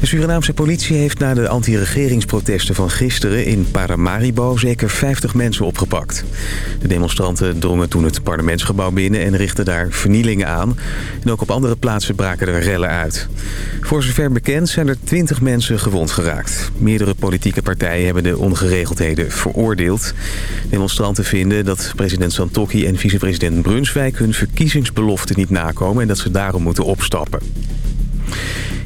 De Surinaamse politie heeft na de anti-regeringsprotesten van gisteren in Paramaribo zeker 50 mensen opgepakt. De demonstranten drongen toen het parlementsgebouw binnen en richtten daar vernielingen aan. En ook op andere plaatsen braken er rellen uit. Voor zover bekend zijn er 20 mensen gewond geraakt. Meerdere politieke partijen hebben de ongeregeldheden veroordeeld. Demonstranten vinden dat president Santokki en vicepresident Brunswijk hun verkiezingsbelofte niet nakomen en dat ze daarom moeten opstappen.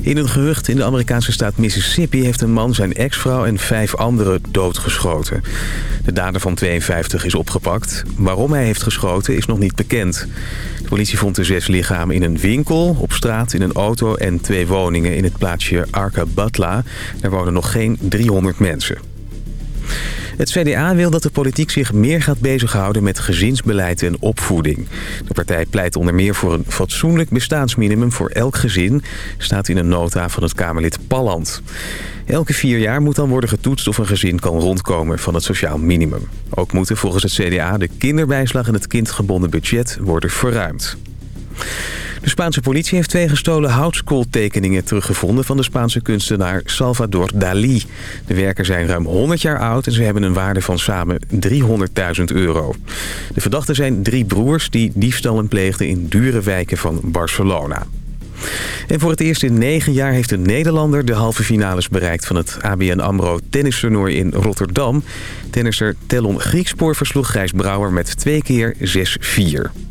In een gerucht in de Amerikaanse staat Mississippi heeft een man zijn ex-vrouw en vijf anderen doodgeschoten. De dader van 52 is opgepakt. Waarom hij heeft geschoten is nog niet bekend. De politie vond de zes lichamen in een winkel, op straat, in een auto en twee woningen in het plaatsje Arca Butla. Daar wonen nog geen 300 mensen. Het CDA wil dat de politiek zich meer gaat bezighouden met gezinsbeleid en opvoeding. De partij pleit onder meer voor een fatsoenlijk bestaansminimum voor elk gezin, staat in een nota van het Kamerlid Palland. Elke vier jaar moet dan worden getoetst of een gezin kan rondkomen van het sociaal minimum. Ook moeten volgens het CDA de kinderbijslag en het kindgebonden budget worden verruimd. De Spaanse politie heeft twee gestolen houtskooltekeningen teruggevonden... van de Spaanse kunstenaar Salvador Dalí. De werken zijn ruim 100 jaar oud en ze hebben een waarde van samen 300.000 euro. De verdachten zijn drie broers die diefstallen pleegden in dure wijken van Barcelona. En voor het eerst in negen jaar heeft een Nederlander de halve finales bereikt van het ABN AMRO tennistoernooi in Rotterdam. Tennisser Tellon Griekspoor versloeg Gijs Brouwer met twee keer 6-4.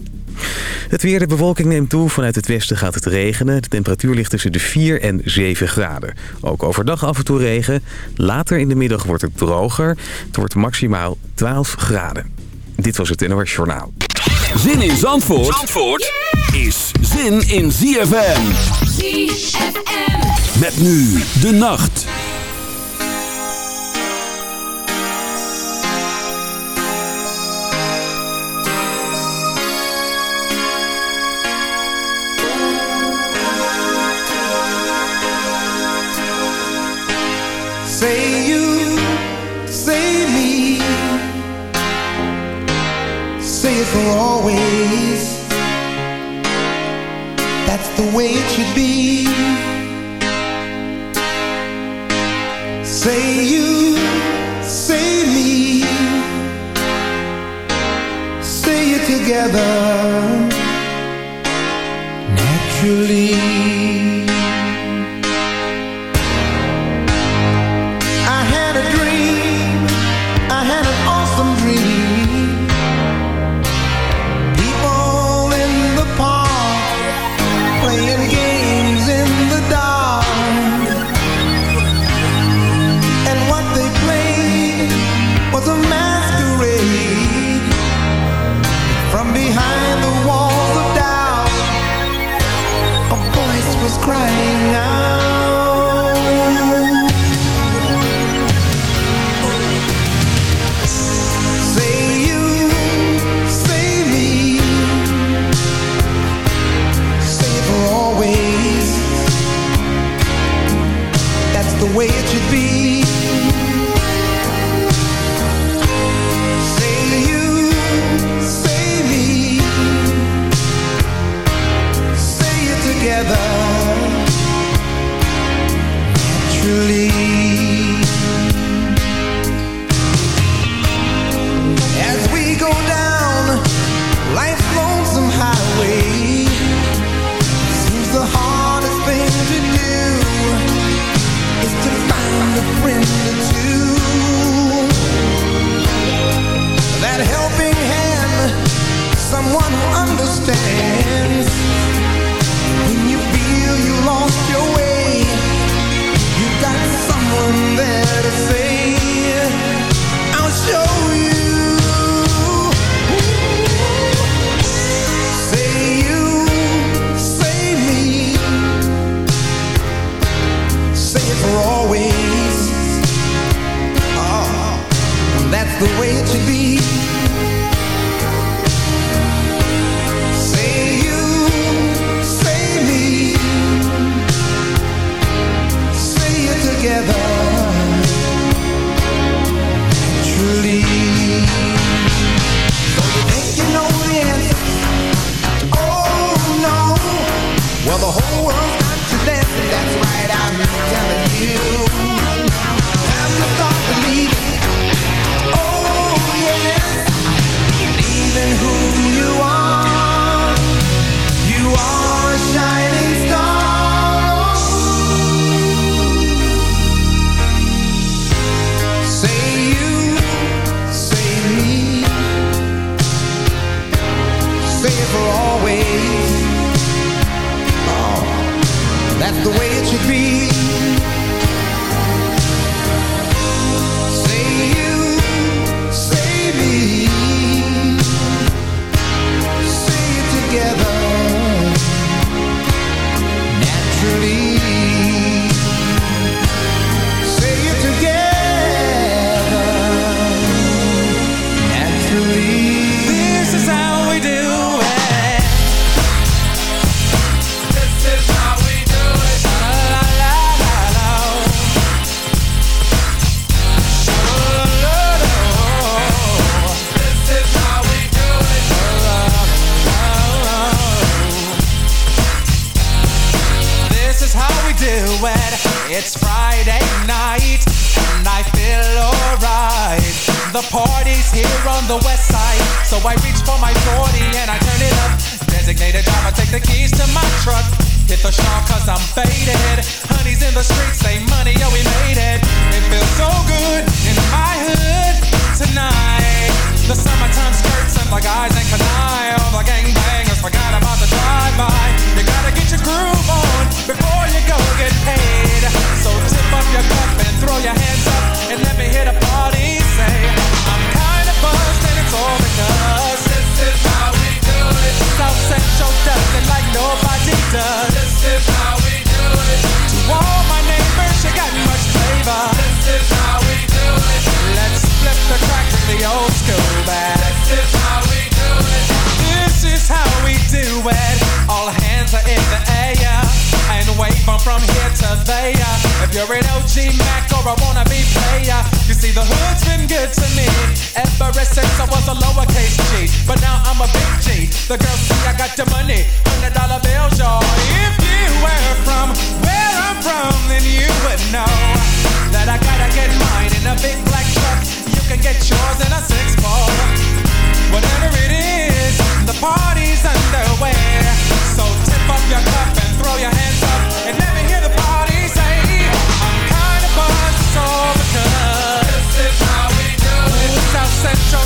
Het weer, de bewolking neemt toe. Vanuit het westen gaat het regenen. De temperatuur ligt tussen de 4 en 7 graden. Ook overdag af en toe regen. Later in de middag wordt het droger. Het wordt maximaal 12 graden. Dit was het NOS Journaal. Zin in Zandvoort, Zandvoort is zin in ZFM. ZFM. Met nu de nacht. yours and a six. Whatever it is, the party's underway. So tip up your cup and throw your hands up and let me hear the party say, I'm kinda buzzed, it's all because this is how we do it. South Central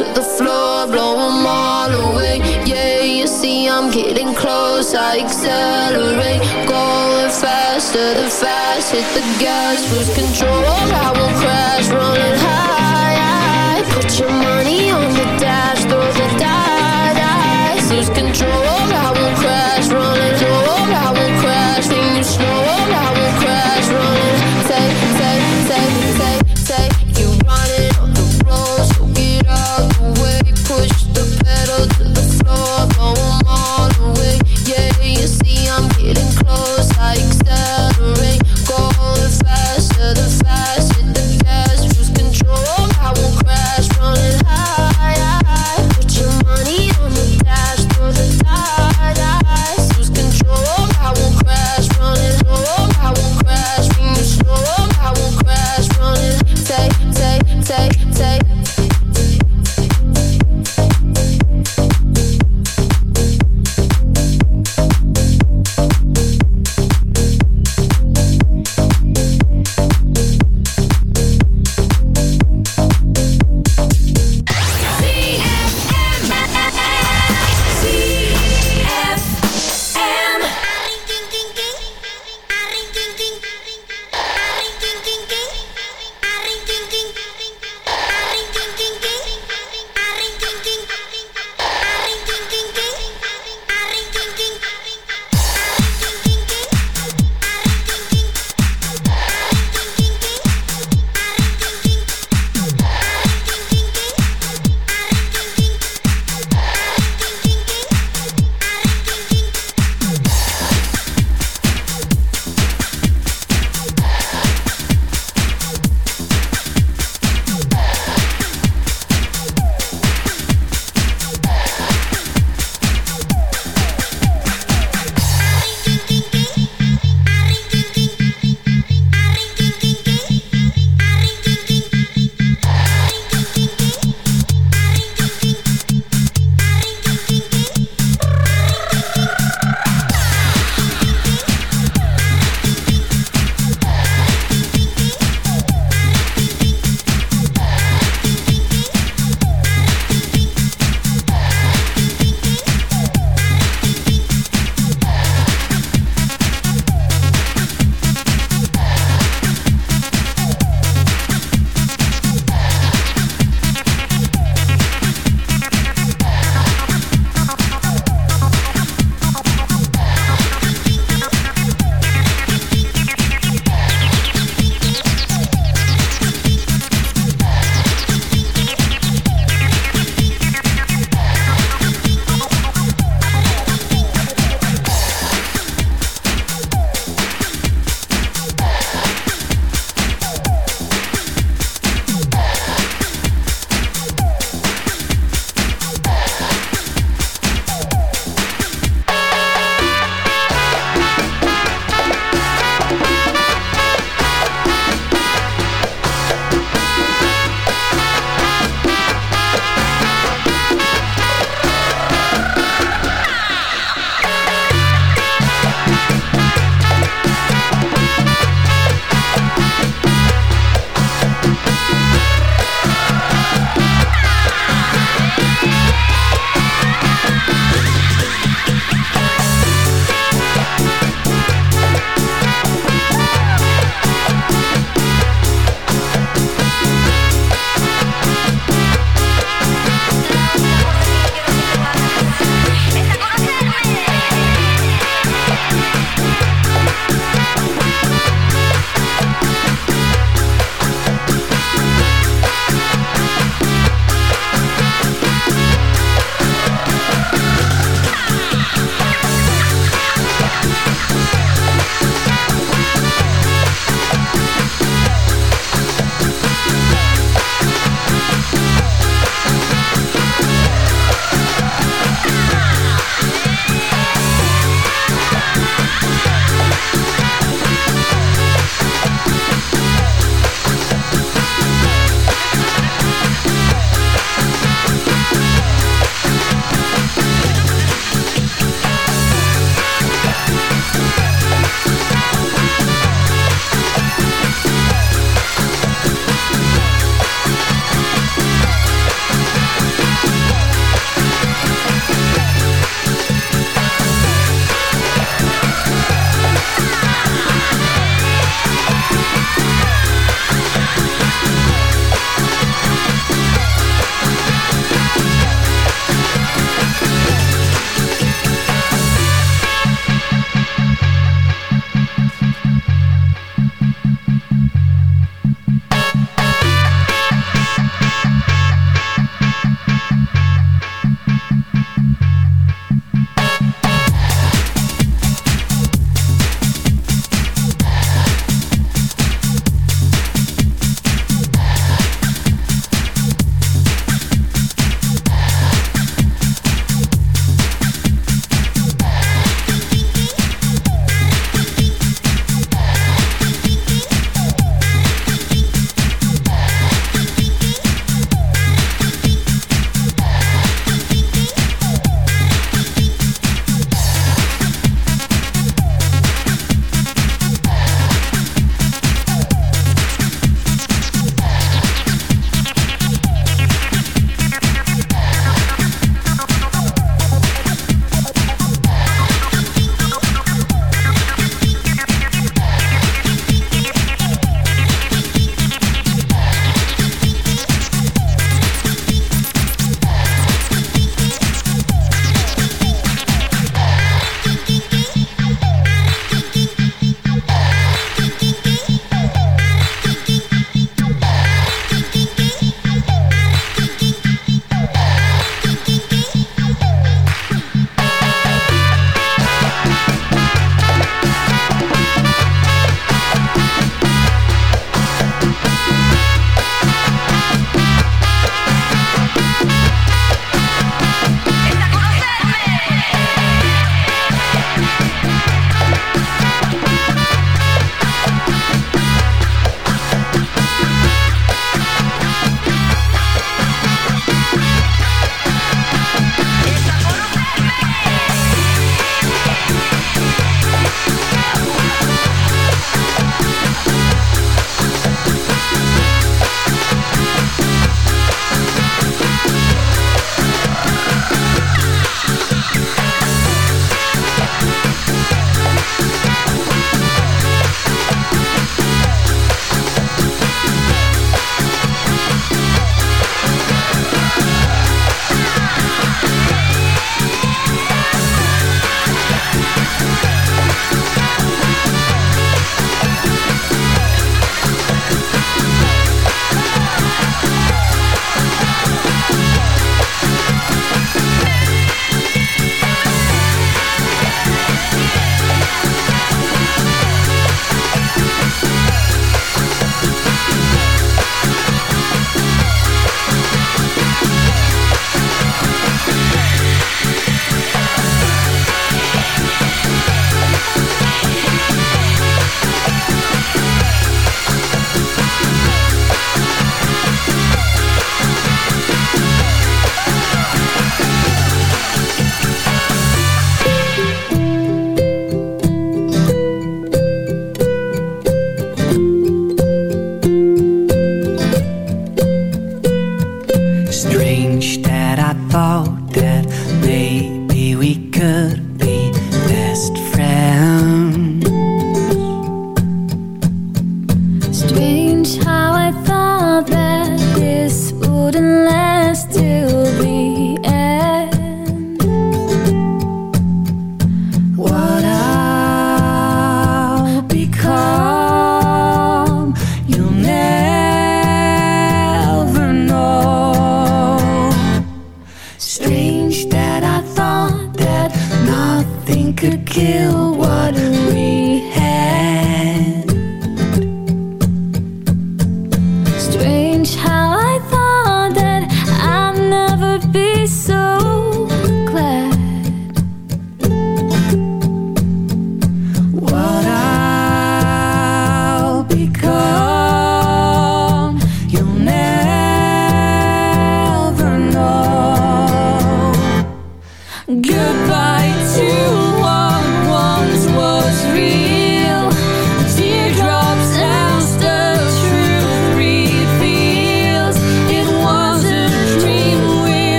to the floor, blow them all away. Yeah, you see, I'm getting close, I accelerate. Going faster, the fast hit the gas, lose control. I will crash, running high. Put your money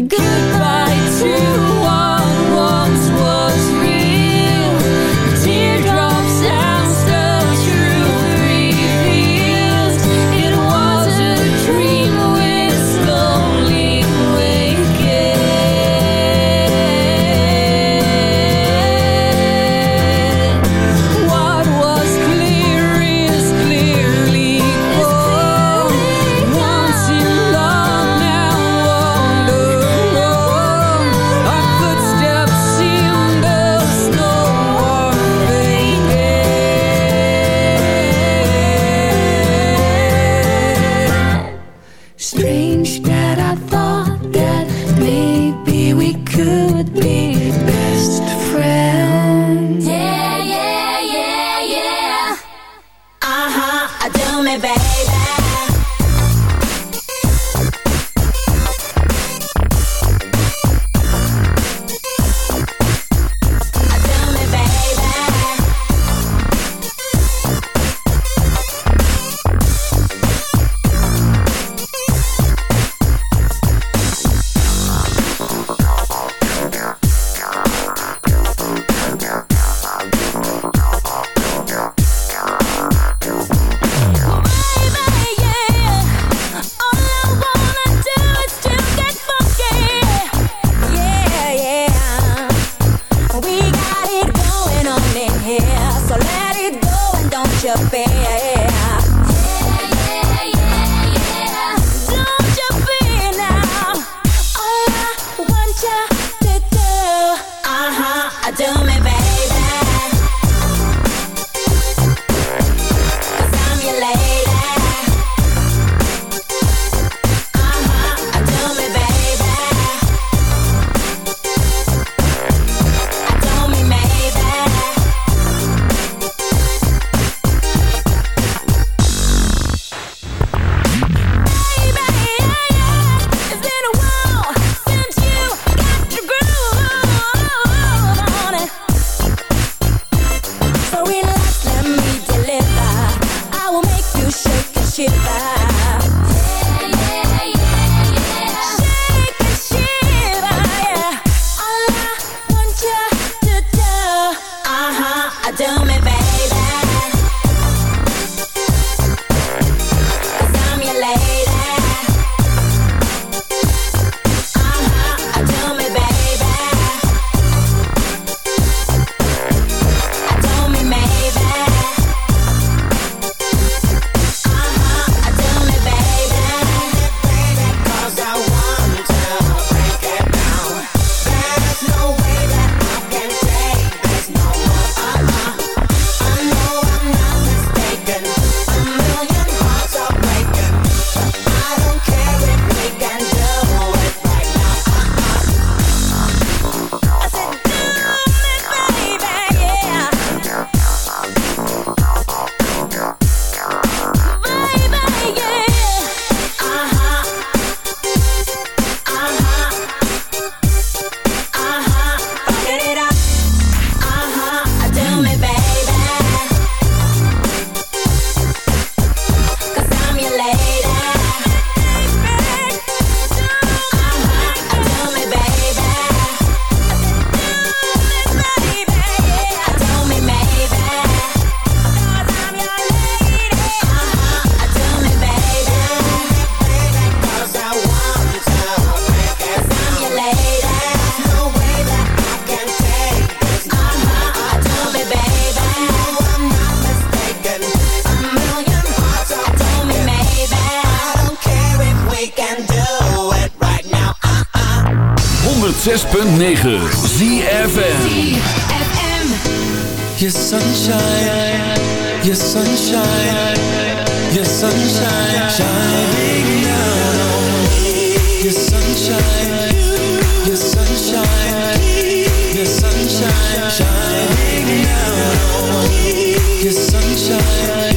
Goodbye. 106.9 ZFN Your sunshine, your sunshine, your sunshine, shining down on me. Your sunshine, your sunshine, your sunshine, shining down on me. Your sunshine.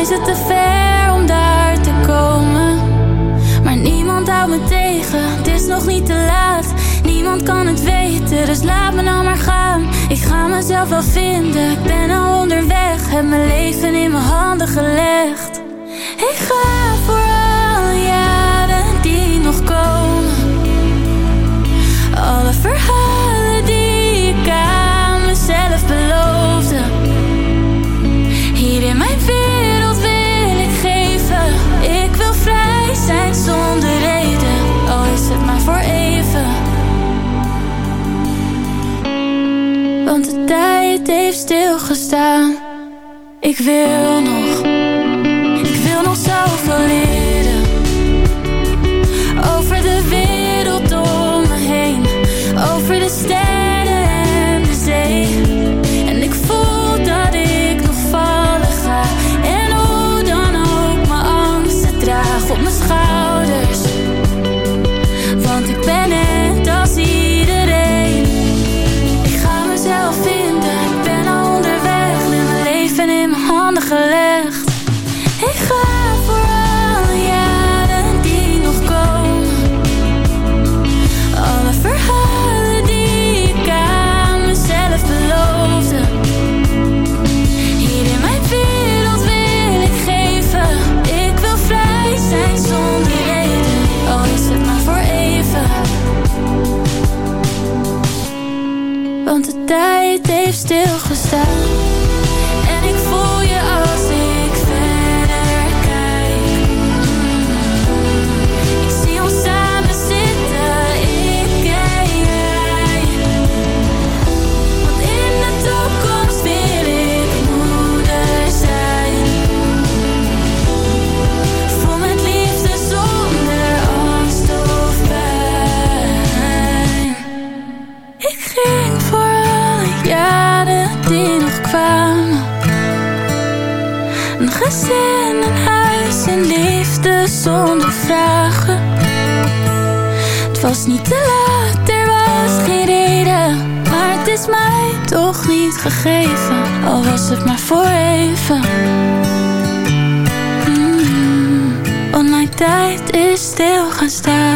is het te ver om daar te komen. Maar niemand houdt me tegen, het is nog niet te laat. Niemand kan het weten, dus laat me nou maar gaan. Ik ga mezelf wel vinden, ik ben al onderweg. Heb mijn leven in mijn handen gelegd. Ik ga voor heeft stilgestaan. Ik wil nog. tijd is stil gaan staan.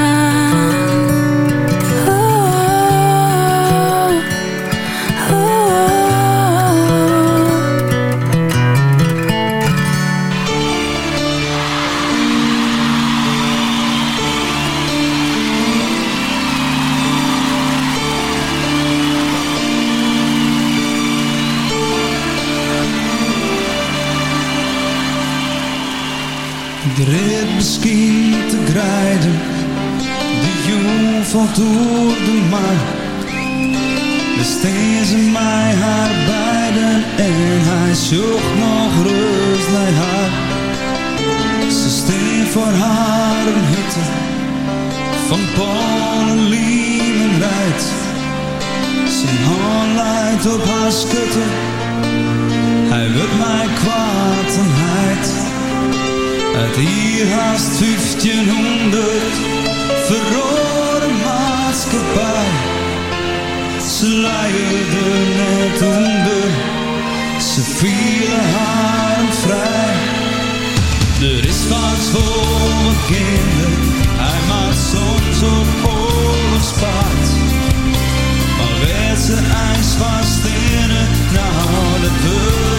Ze luierde net onder, ze vielen haar vrij. Er is wat voor mijn kinderen, hij maakt soms op oorlogspaard. Maar werd ze ijs vast in het, nou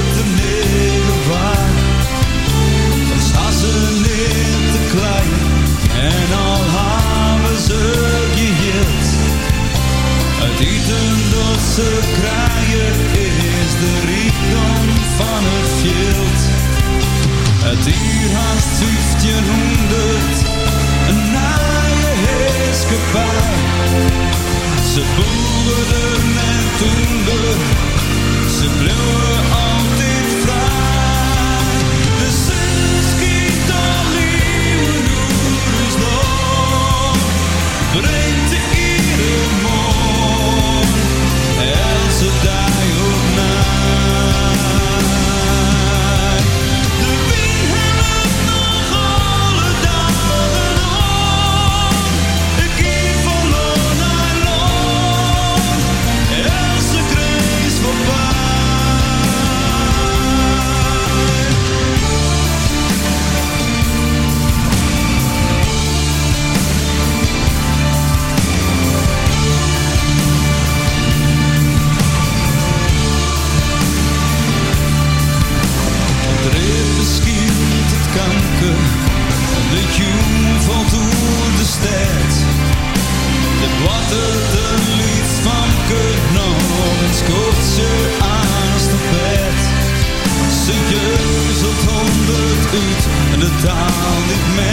Ze kraaien is de rijkdom van het veld. Het uur haast 1500, een naaie heerskepaar. Ze boeren en toen. ze bloeien. The taal niet meer.